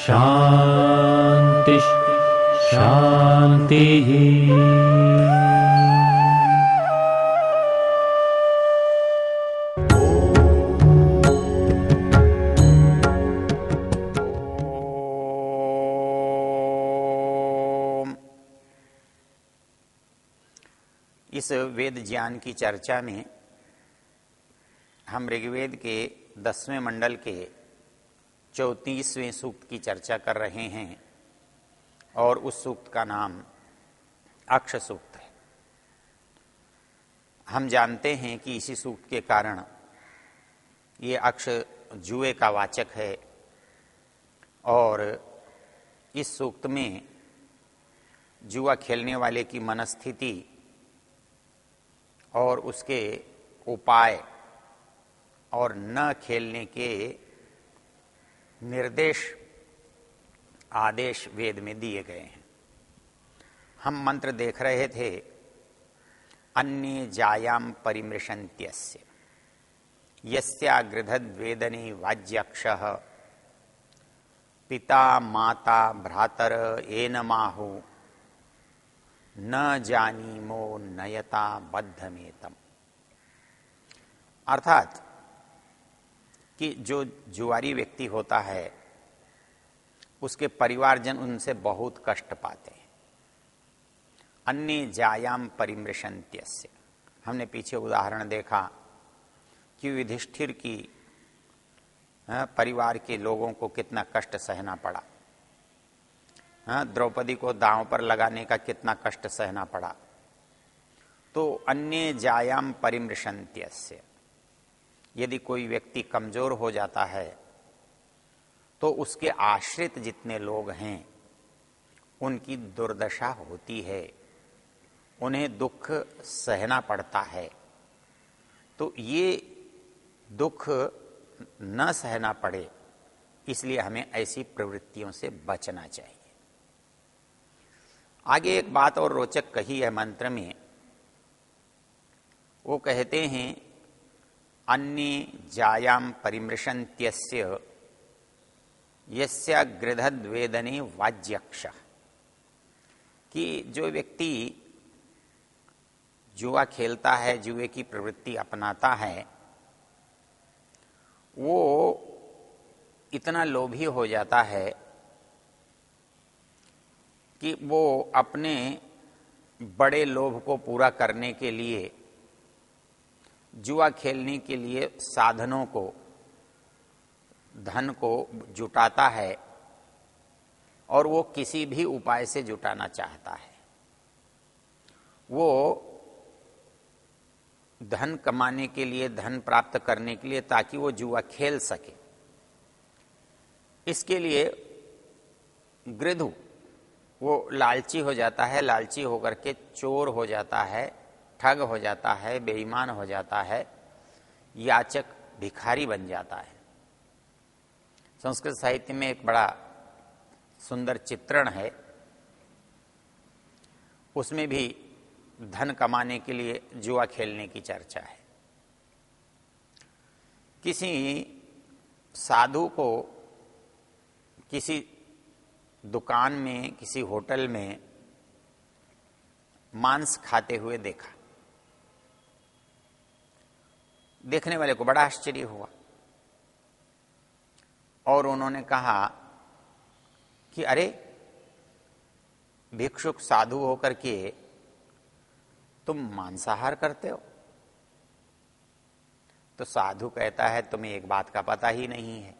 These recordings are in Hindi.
शांति शान्तिः ओम। इस वेद ज्ञान की चर्चा में हम ऋग्वेद के दसवें मंडल के चौतीसवें सूक्त की चर्चा कर रहे हैं और उस सूक्त का नाम अक्ष सूक्त है। हम जानते हैं कि इसी सूक्त के कारण ये अक्ष जुए का वाचक है और इस सूक्त में जुआ खेलने वाले की मनस्थिति और उसके उपाय और न खेलने के निर्देश, आदेश वेद में दिए गए हैं। हम मंत्र देख रहे थे, अन्य जायाम परिमृशंत्यस्य यस्यागृधद्वेदनी वाज्यक्ष। पिता, माता, भ्रातर एन माहु। न जानीमो नयता बद्धमेतम। अर्थात कि जो जुआरी व्यक्ति होता है, उसके परिवारजन उनसे बहुत कष्ट पाते हैं। अन्य जायाम परिमृशंत्यस्य हमने पीछे उदाहरण देखा कि युधिष्ठिर की परिवार के लोगों को कितना कष्ट सहना पड़ा। द्रौपदी को दांव पर लगाने का कितना कष्ट सहना पड़ा। तो अन्य जायाम परिमृशंत्यस्य यदि कोई व्यक्ति कमज़ोर हो जाता है तो उसके आश्रित जितने लोग हैं, उनकी दुर्दशा होती है। उन्हें दुख सहना पड़ता है। तो ये दुख न सहना पड़े, इसलिए हमें ऐसी प्रवृत्तियों से बचना चाहिए। आगे एक बात और रोचक कही है मंत्र में। वो कहते हैं अन्य जायाम परिमृशंत्यस्य यस्य गृधद्वेदने वाज्यक्ष। कि जो व्यक्ति जुआ खेलता है, जुए की प्रवृत्ति अपनाता है, वो इतना लोभी हो जाता है कि वो अपने बड़े लोभ को पूरा करने के लिए जुआ खेलने के लिए साधनों को, धन को जुटाता है और वो किसी भी उपाय से जुटाना चाहता है। वो धन कमाने के लिए, धन प्राप्त करने के लिए ताकि वो जुआ खेल सके। इसके लिए गृधु, वो लालची हो जाता है, लालची होकर के चोर हो जाता है ठग हो जाता है, बेईमान हो जाता है, याचक, भिखारी बन जाता है। संस्कृत साहित्य में एक बड़ा सुंदर चित्रण है। उसमें भी धन कमाने के लिए, जुआ खेलने की चर्चा है। किसी साधु को किसी दुकान में, किसी होटल में मांस खाते हुए देखा। देखने वाले को बड़ा आश्चर्य हुआ। और उन्होंने कहा कि अरे, भिक्षुक साधु होकर के तुम मांसाहार करते हो? तो साधु कहता है, तुम्हें एक बात का पता ही नहीं है।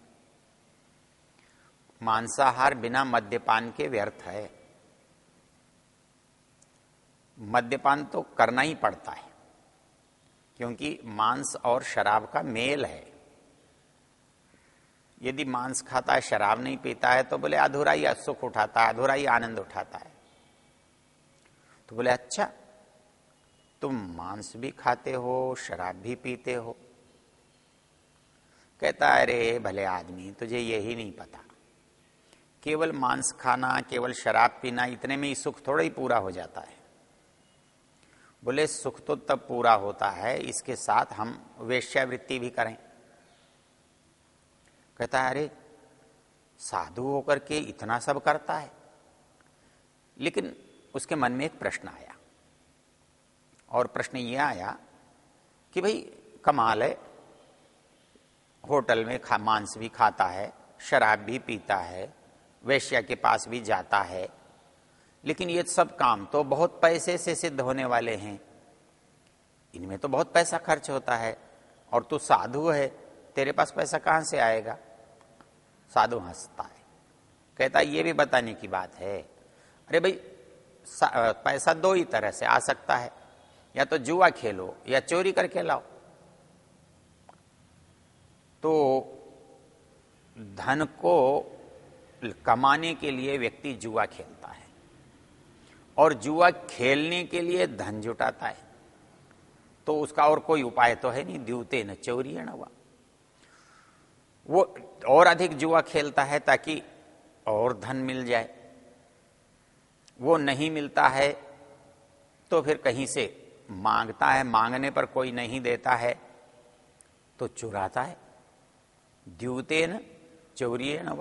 मांसाहार बिना मद्यपान के व्यर्थ है। मद्यपान तो करना ही पड़ता है। क्योंकि मांस और शराब का मेल है। यदि मांस खाता है, शराब नहीं पीता है तो बोले, अधूरा ही सुख उठाता है, अधूरा ही आनंद उठाता है। तो बोले अच्छा तुम मांस भी खाते हो, शराब भी पीते हो। कहता है अरे, भले आदमी, तुझे यही नहीं पता। केवल मांस खाना, केवल शराब पीना, इतने में ही सुख थोड़ा ही पूरा हो जाता है। बोले, सुख तो तब पूरा होता है, इसके साथ हम वेश्यावृत्ति भी करें। कहता है, अरे, साधु होकर के इतना सब करता है। लेकिन उसके मन में एक प्रश्न आया, और प्रश्न ये आया कि भाई, कमाल है, होटल में खा, मांस भी खाता है, शराब भी पीता है, वैश्या के पास भी जाता है लेकिन ये सब काम तो बहुत पैसे से सिद्ध होने वाले हैं। इनमें तो बहुत पैसा खर्च होता है। और तू साधु है, तेरे पास पैसा कहाँ से आएगा? साधु हंसता है। कहता ये भी बताने की बात है। अरे भाई पैसा दो ही तरह से आ सकता है। या तो जुआ खेलो, या चोरी करके लाओ। तो धन को कमाने के लिए व्यक्ति जुआ खेलता और जुआ खेलने के लिए धन जुटाता है। तो उसका और कोई उपाय तो है नहीं, द्यूते न चोरी न वो और अधिक जुआ खेलता है ताकि और धन मिल जाए। वो नहीं मिलता है तो फिर कहीं से माँगता है, मांगने पर कोई नहीं देता है तो चुराता है। द्यूते न चोरिए न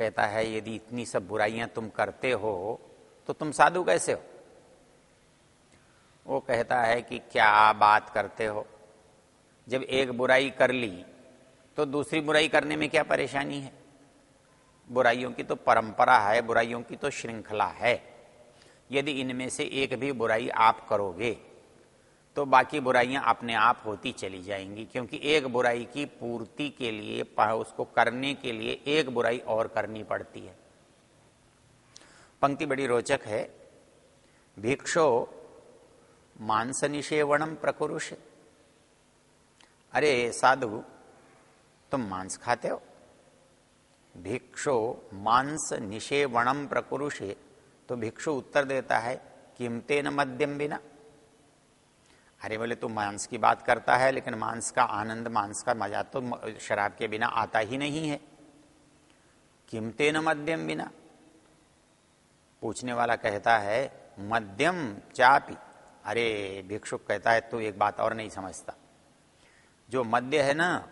कहता है, यदि इतनी सब बुराइयाँ तुम करते हो तो तुम साधु कैसे हो? वो कहता है कि, क्या बात करते हो? जब एक बुराई कर ली तो दूसरी बुराई करने में क्या परेशानी है? बुराइयों की तो परंपरा है, बुराइयों की तो श्रृंखला है। यदि इनमें से एक भी बुराई आप करोगे तो बाकी बुराइयाँ अपने आप होती चली जाएँगी, क्योंकि एक बुराई की पूर्ति के लिए उसको करने के लिए एक बुराई और करनी पड़ती है। पंक्ति बड़ी रोचक है। भिक्षो मांस निषेवणम प्रकुरुष। अरे साधु, तुम मांस खाते हो? भिक्षो मांस निषेवणम प्रकुरुषे। तो भिक्षु उत्तर देता है कीमते न मध्यम बिना अरे बोले, तू मांस की बात करता है, लेकिन मांस का आनंद, मांस का मज़ा तो शराब के बिना आता ही नहीं है। किमते न मध्यम बिना। पूछने वाला कहता है मध्यम चापी। अरे, भिक्षुक कहता है, तू एक बात और नहीं समझता। जो मध्य है ना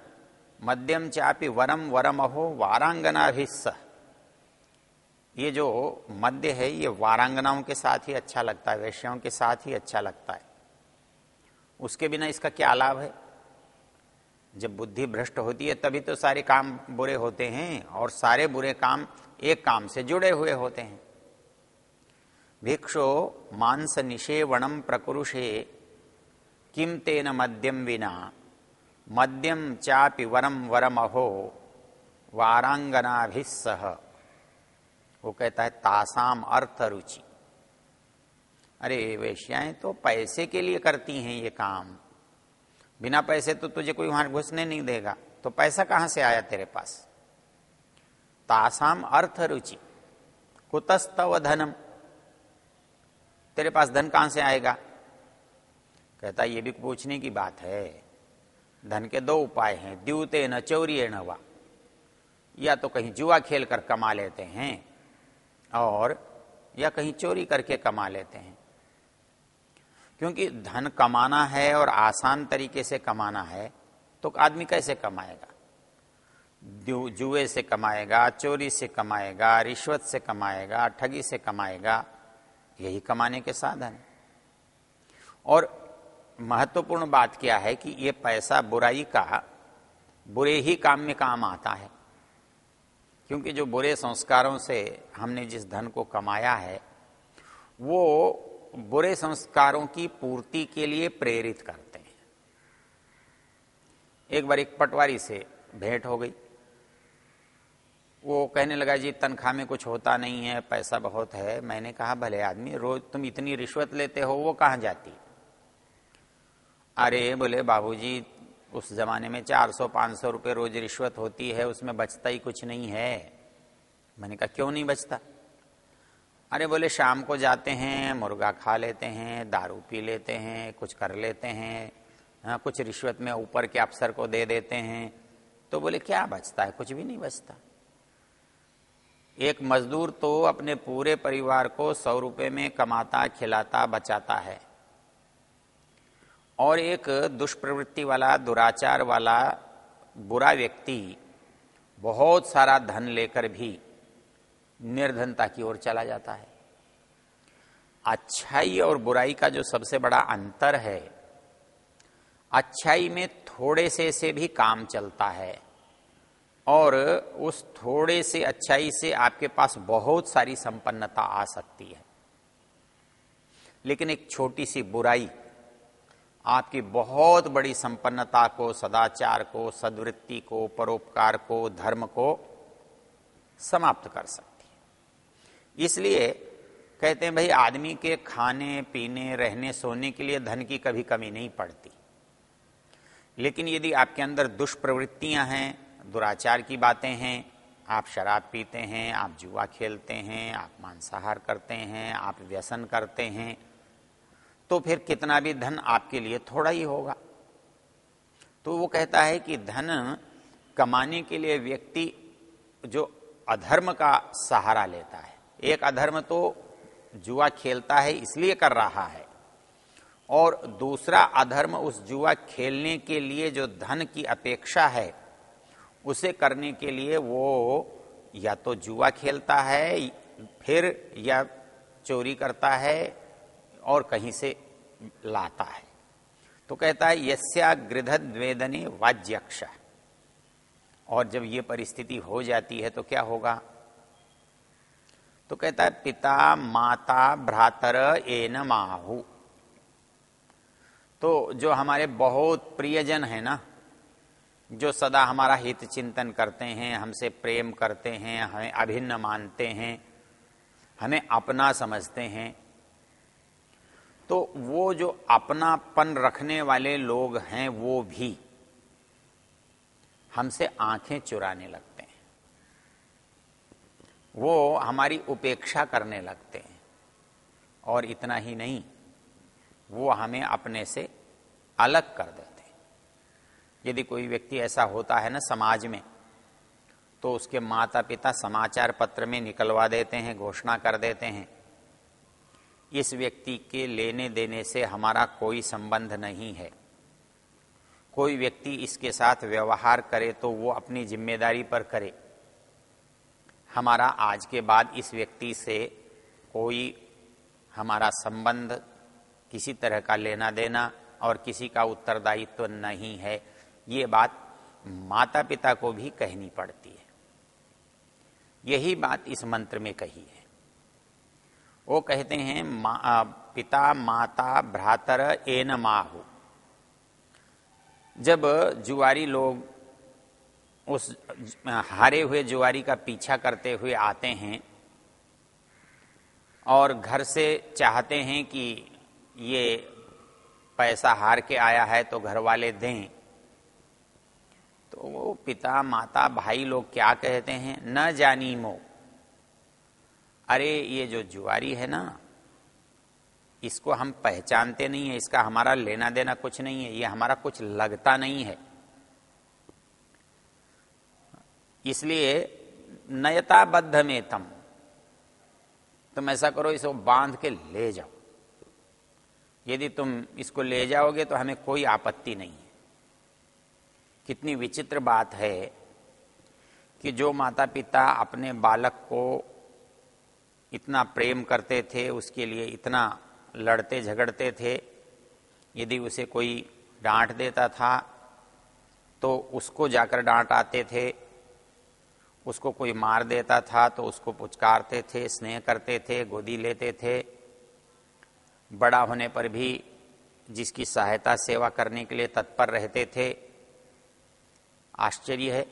मध्यम चापी वरम वरम अहो वारांगनाभिस्स। ये जो मध्य है, ये वारांगनाओं के साथ ही अच्छा लगता है वैश्याओं के साथ ही अच्छा लगता है। उसके बिना इसका क्या लाभ है? जब बुद्धि भ्रष्ट होती है, तभी तो सारे काम बुरे होते हैं और सारे बुरे काम एक काम से जुड़े हुए होते हैं। भिक्षो मांस निषेवणम प्रकुरुषे किम तेन मद्यम विना मद्यम चापि वरम वरम अहो वारांगनाभिसह वो कहता है, तासाम अर्थ रुचि। अरे वेश्याएँ तो पैसे के लिए करती हैं ये काम। बिना पैसे तो तुझे कोई वहाँ घुसने नहीं देगा। तो पैसा कहाँ से आया तेरे पास? तासाम अर्थ रुचि, कुतस्तव धनम। तेरे पास धन कहाँ से आएगा? कहता, ये भी पूछने की बात है। धन के दो उपाय हैं, द्यूते न चौरिय न वा। या तो कहीं जुआ खेल कर कमा लेते हैं, और या कहीं चोरी करके कमा लेते हैं। क्योंकि धन कमाना है और आसान तरीके से कमाना है तो आदमी कैसे कमाएगा? जुए से कमाएगा, चोरी से कमाएगा, रिश्वत से कमाएगा, ठगी से कमाएगा, यही कमाने के साधन और महत्वपूर्ण बात क्या है कि ये पैसा बुराई का, बुरे ही काम में काम आता है। क्योंकि जो बुरे संस्कारों से हमने जिस धन को कमाया है, वो बुरे संस्कारों की पूर्ति के लिए प्रेरित करते हैं। एक बार एक पटवारी से भेंट हो गई। वो कहने लगा, जी, तनख्वाह में कुछ होता नहीं है, पैसा बहुत है। मैंने कहा, भले आदमी, रोज तुम इतनी रिश्वत लेते हो, वो कहाँ जाती? अरे, बोले, बाबूजी, उस जमाने में 400-500 रुपए रोज रिश्वत होती है, उसमें बचता ही कुछ नहीं है। मैंने कहा, क्यों नहीं बचता? अरे बोले, शाम को जाते हैं, मुर्गा खा लेते हैं, दारू पी लेते हैं, कुछ कर लेते हैं हाँ कुछ रिश्वत में ऊपर के अफसर को दे देते हैं। तो बोले, क्या बचता है? कुछ भी नहीं बचता। एक मजदूर तो अपने पूरे परिवार को सौ रुपए में कमाता, खिलाता, बचाता है। और एक दुष्प्रवृत्ति वाला, दुराचार वाला, बुरा व्यक्ति, बहुत सारा धन लेकर भी निर्धनता की ओर चला जाता है। अच्छाई और बुराई का जो सबसे बड़ा अंतर है, अच्छाई में थोड़े से से भी काम चलता है और उस थोड़े से अच्छाई से आपके पास बहुत सारी संपन्नता आ सकती है। लेकिन एक छोटी सी बुराई आपकी बहुत बड़ी संपन्नता को, सदाचार को, सदवृत्ति को, परोपकार को, धर्म को समाप्त कर सकती इसलिए कहते हैं, भाई, आदमी के खाने, पीने, रहने, सोने के लिए धन की कभी कमी नहीं पड़ती। लेकिन यदि आपके अंदर दुष्प्रवृत्तियाँ हैं, दुराचार की बातें हैं, आप शराब पीते हैं, आप जुआ खेलते हैं, आप मांसाहार करते हैं, आप व्यसन करते हैं तो फिर कितना भी धन आपके लिए थोड़ा ही होगा। तो वो कहता है कि धन कमाने के लिए व्यक्ति जो अधर्म का सहारा लेता है एक अधर्म तो जुआ खेलता है, इसलिए कर रहा है। और दूसरा अधर्म उस जुआ खेलने के लिए जो धन की अपेक्षा है, उसे करने के लिए वो या तो जुआ खेलता है, फिर या चोरी करता है और कहीं से लाता है। तो कहता है, यस्या गृधद्वेदने वाज्यक्ष। और जब ये परिस्थिति हो जाती है तो क्या होगा? तो कहता है, पिता, माता, भ्रातर, एन माहू। तो जो हमारे बहुत प्रियजन है ना, जो सदा हमारा हित चिंतन करते हैं, हमसे प्रेम करते हैं, हमें अभिन्न मानते हैं, हमें अपना समझते हैं तो वो जो अपनापन रखने वाले लोग हैं, वो भी हमसे आँखें चुराने लगते हैं। वो हमारी उपेक्षा करने लगते हैं। और इतना ही नहीं, वो हमें अपने से अलग कर देते हैं। यदि कोई व्यक्ति ऐसा होता है ना समाज में तो उसके माता पिता समाचार पत्र में निकलवा देते हैं, घोषणा कर देते हैं। इस व्यक्ति के लेने देने से हमारा कोई संबंध नहीं है। कोई व्यक्ति इसके साथ व्यवहार करे तो वो अपनी ज़िम्मेदारी पर करे। हमारा आज के बाद इस व्यक्ति से कोई हमारा संबंध किसी तरह का लेना देना और किसी का उत्तरदायित्व तो नहीं है ये बात माता पिता को भी कहनी पड़ती है। यही बात इस मंत्र में कही है। वो कहते हैं मा, पिता माता भ्रातर एन माहू। जब जुआरी लोग उस, हारे हुए जुआरी का पीछा करते हुए आते हैं और घर से चाहते हैं कि ये पैसा हार के आया है तो घर वाले दें। तो वो पिता, माता, भाई लोग क्या कहते हैं? न जानी मो। अरे, ये जो जुआरी है ना, इसको हम पहचानते नहीं है, इसका हमारा लेना देना कुछ नहीं है, ये हमारा कुछ लगता नहीं है। इसलिए नयताबद्ध में तम तुम ऐसा करो इसको बाँध के ले जाओ। यदि तुम इसको ले जाओगे तो हमें कोई आपत्ति नहीं है। कितनी विचित्र बात है कि जो माता पिता अपने बालक को इतना प्रेम करते थे, उसके लिए इतना लड़ते झगड़ते थे, यदि उसे कोई डांट देता था तो उसको जाकर डांट आते थे उसको कोई मार देता था तो उसको पुचकारते थे, स्नेह करते थे, गोदी लेते थे। बड़ा होने पर भी जिसकी सहायता सेवा करने के लिए तत्पर रहते थे, आश्चर्य है।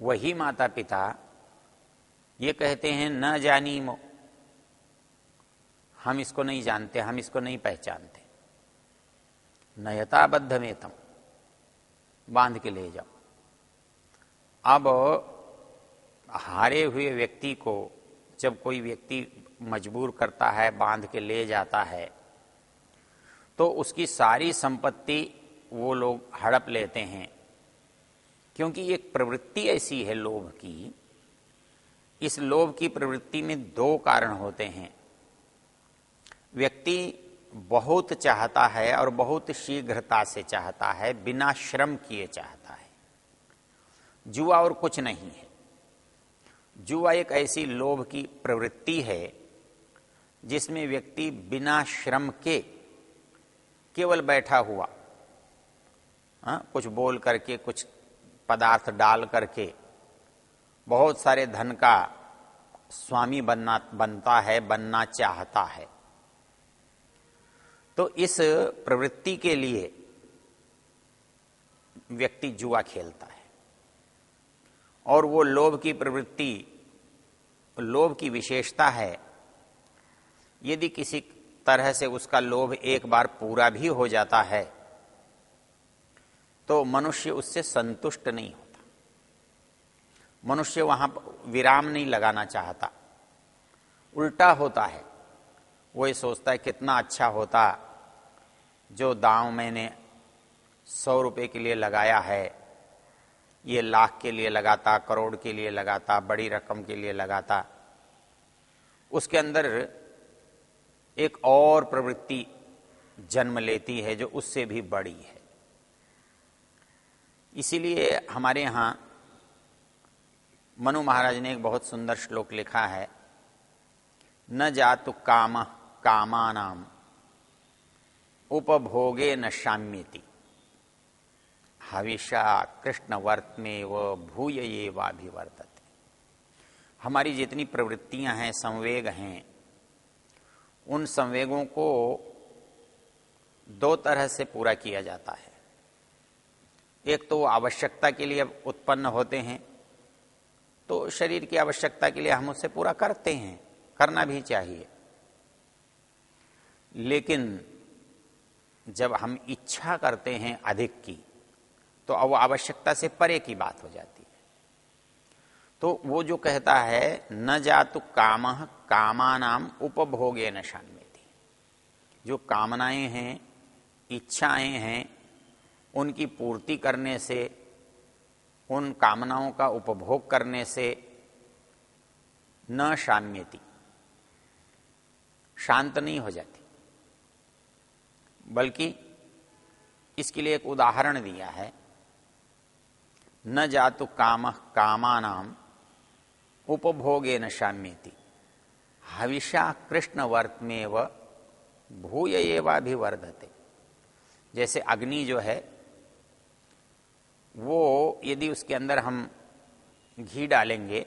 वही माता पिता ये कहते हैं, न जानी मो। हम इसको नहीं जानते, हम इसको नहीं पहचानते। नयताबद्ध में तम बाँध के ले जाओ। अब हारे हुए व्यक्ति को जब कोई व्यक्ति मजबूर करता है, बाँध के ले जाता है तो उसकी सारी संपत्ति वो लोग हड़प लेते हैं। क्योंकि एक प्रवृत्ति ऐसी है लोभ की। इस लोभ की प्रवृत्ति में दो कारण होते हैं। व्यक्ति बहुत चाहता है और बहुत शीघ्रता से चाहता है, बिना श्रम किए चाहता है। जुआ और कुछ नहीं है जुआ एक ऐसी लोभ की प्रवृत्ति है, जिसमें व्यक्ति बिना श्रम के केवल बैठा हुआ, हा? कुछ बोल करके, कुछ पदार्थ डाल करके, बहुत सारे धन का स्वामी बनना, बनता है, बनना चाहता है तो इस प्रवृत्ति के लिए व्यक्ति जुआ खेलता है और वो लोभ की प्रवृत्ति, लोभ की विशेषता है। यदि किसी तरह से उसका लोभ एक बार पूरा भी हो जाता है तो मनुष्य उससे संतुष्ट नहीं होता। मनुष्य वहाँ विराम नहीं लगाना चाहता। उल्टा होता है। वो ये सोचता है, कितना अच्छा होता, जो दांव मैंने सौ रुपए के लिए लगाया है ये लाख के लिए लगाता, करोड़ के लिए लगाता, बड़ी रकम के लिए लगाता। उसके अंदर एक और प्रवृत्ति जन्म लेती है जो उससे भी बड़ी है। इसीलिए हमारे यहाँ मनु महाराज ने एक बहुत सुंदर श्लोक लिखा है, न जातु काम, कामानाम, उपभोगे न शाम्यति। हविषा कृष्ण वर्त में व भूय ये वाभिवर्तते हमारी जितनी प्रवृत्तियाँ हैं, संवेग हैं, उन संवेगों को दो तरह से पूरा किया जाता है। एक तो आवश्यकता के लिए उत्पन्न होते हैं तो शरीर की आवश्यकता के लिए हम उसे पूरा करते हैं, करना भी चाहिए। लेकिन जब हम इच्छा करते हैं अधिक की तो अब आवश्यकता से परे की बात हो जाती है। तो वो जो कहता है, न जातु काम, कामानाम उपभोगे न शान्यति जो कामनाएँ हैं, इच्छाएँ हैं, उनकी पूर्ति करने से, उन कामनाओं का उपभोग करने से न शाम्यति शांत नहीं हो जाती। बल्कि इसके लिए एक उदाहरण दिया है। न जातु काम कामानाम उपभोगे न शाम्यति। हविषा कृष्ण वर्त में व भूय एवाभिवर्धते। जैसे अग्नि जो है, वो यदि उसके अंदर हम घी डालेंगे,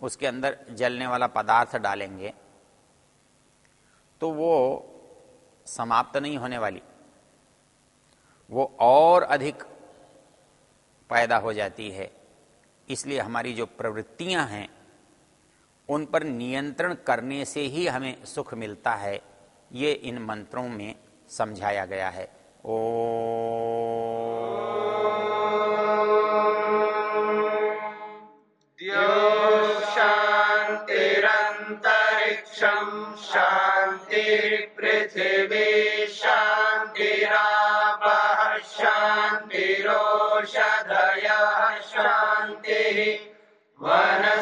उसके अंदर जलने वाला पदार्थ डालेंगे तो वो समाप्त नहीं होने वाली। वो और अधिक पैदा हो जाती है। इसलिए हमारी जो प्रवृत्तियाँ हैं, उन पर नियंत्रण करने से ही हमें सुख मिलता है। ये इन मंत्रों में समझाया गया है। ओ शांतिरंतरिक्षम शांति पृथ्वी